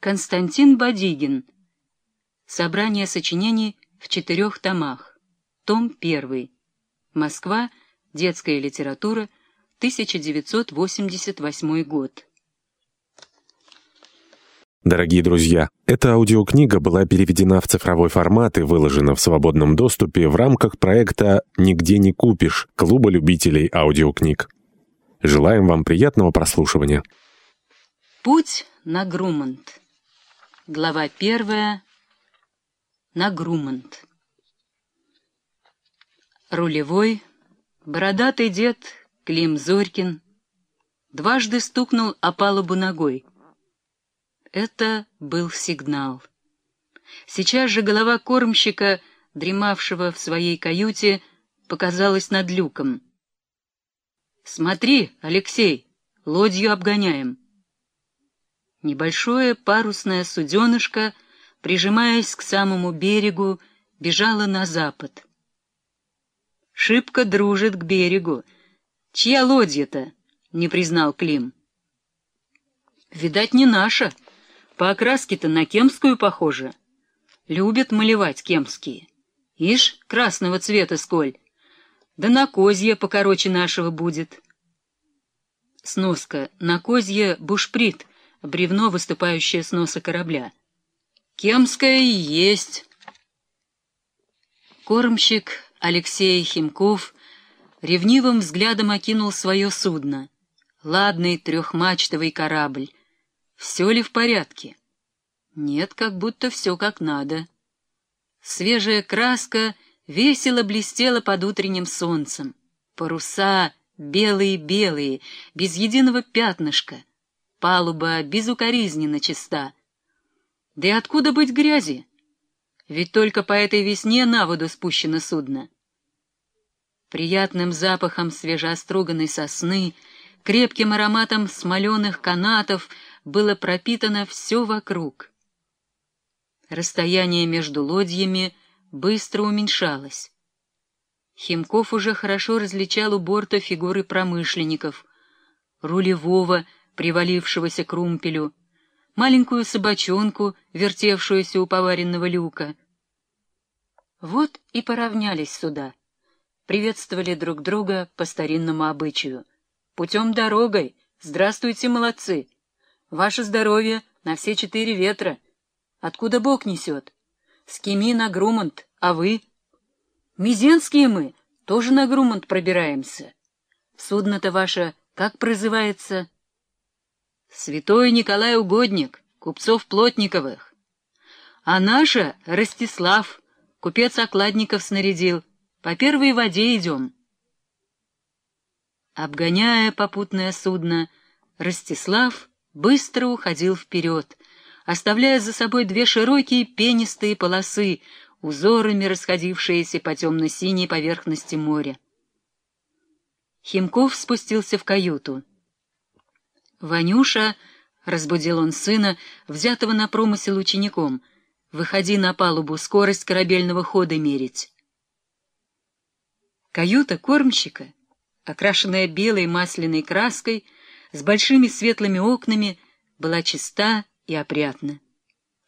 Константин Бадигин. Собрание сочинений в четырех томах. Том 1. Москва. Детская литература. 1988 год. Дорогие друзья, эта аудиокнига была переведена в цифровой формат и выложена в свободном доступе в рамках проекта «Нигде не купишь» Клуба любителей аудиокниг. Желаем вам приятного прослушивания. Путь на Грумант. Глава первая. На Грумант. Рулевой, бородатый дед Клим Зорькин дважды стукнул о палубу ногой. Это был сигнал. Сейчас же голова кормщика, дремавшего в своей каюте, показалась над люком. «Смотри, Алексей, лодью обгоняем». Небольшое парусное суденышко, прижимаясь к самому берегу, бежало на запад. «Шибко дружит к берегу. Чья лодья-то?» — не признал Клим. «Видать, не наша. По окраске-то на кемскую похоже. Любят малевать кемские. Ишь, красного цвета сколь. Да на козье покороче нашего будет». Сноска. На козье — бушприт — бревно, выступающее с носа корабля. «Кемская и есть!» Кормщик Алексей Химков ревнивым взглядом окинул свое судно. Ладный трехмачтовый корабль. Все ли в порядке? Нет, как будто все как надо. Свежая краска весело блестела под утренним солнцем. Паруса белые-белые, без единого пятнышка палуба безукоризненно чиста. Да и откуда быть грязи? Ведь только по этой весне на воду спущено судно. Приятным запахом свежеоструганной сосны, крепким ароматом смоленых канатов было пропитано все вокруг. Расстояние между лодьями быстро уменьшалось. Химков уже хорошо различал у борта фигуры промышленников, рулевого, привалившегося к румпелю, маленькую собачонку, вертевшуюся у поваренного люка. Вот и поравнялись сюда, приветствовали друг друга по старинному обычаю. Путем дорогой, здравствуйте, молодцы! Ваше здоровье на все четыре ветра. Откуда Бог несет? С Кими на Грумант, а вы? Мизенские мы, тоже на Грумант пробираемся. Судно-то ваше как прозывается? Святой Николай Угодник, купцов Плотниковых. А наша — Ростислав, купец Окладников снарядил. По первой воде идем. Обгоняя попутное судно, Ростислав быстро уходил вперед, оставляя за собой две широкие пенистые полосы, узорами расходившиеся по темно-синей поверхности моря. Химков спустился в каюту. «Ванюша», — разбудил он сына, взятого на промысел учеником, — «выходи на палубу, скорость корабельного хода мерить». Каюта кормщика, окрашенная белой масляной краской, с большими светлыми окнами, была чиста и опрятна.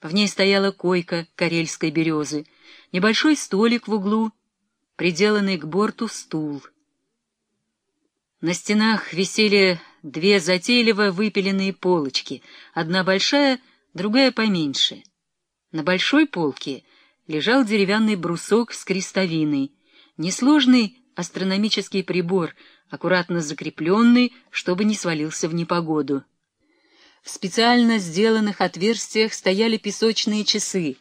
В ней стояла койка карельской березы, небольшой столик в углу, приделанный к борту стул. На стенах висели две затейливо выпиленные полочки, одна большая, другая поменьше. На большой полке лежал деревянный брусок с крестовиной, несложный астрономический прибор, аккуратно закрепленный, чтобы не свалился в непогоду. В специально сделанных отверстиях стояли песочные часы,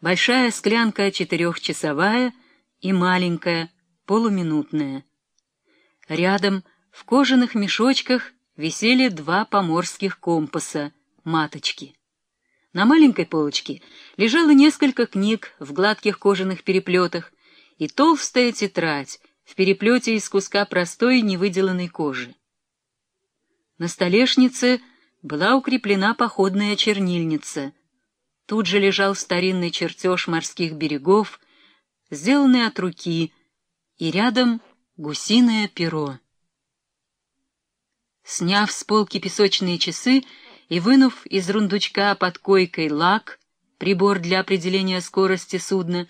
большая склянка четырехчасовая и маленькая, полуминутная. Рядом в кожаных мешочках висели два поморских компаса, маточки. На маленькой полочке лежало несколько книг в гладких кожаных переплетах и толстая тетрадь в переплете из куска простой невыделанной кожи. На столешнице была укреплена походная чернильница. Тут же лежал старинный чертеж морских берегов, сделанный от руки, и рядом гусиное перо. Сняв с полки песочные часы, и, вынув из рундучка под койкой лак, прибор для определения скорости судна,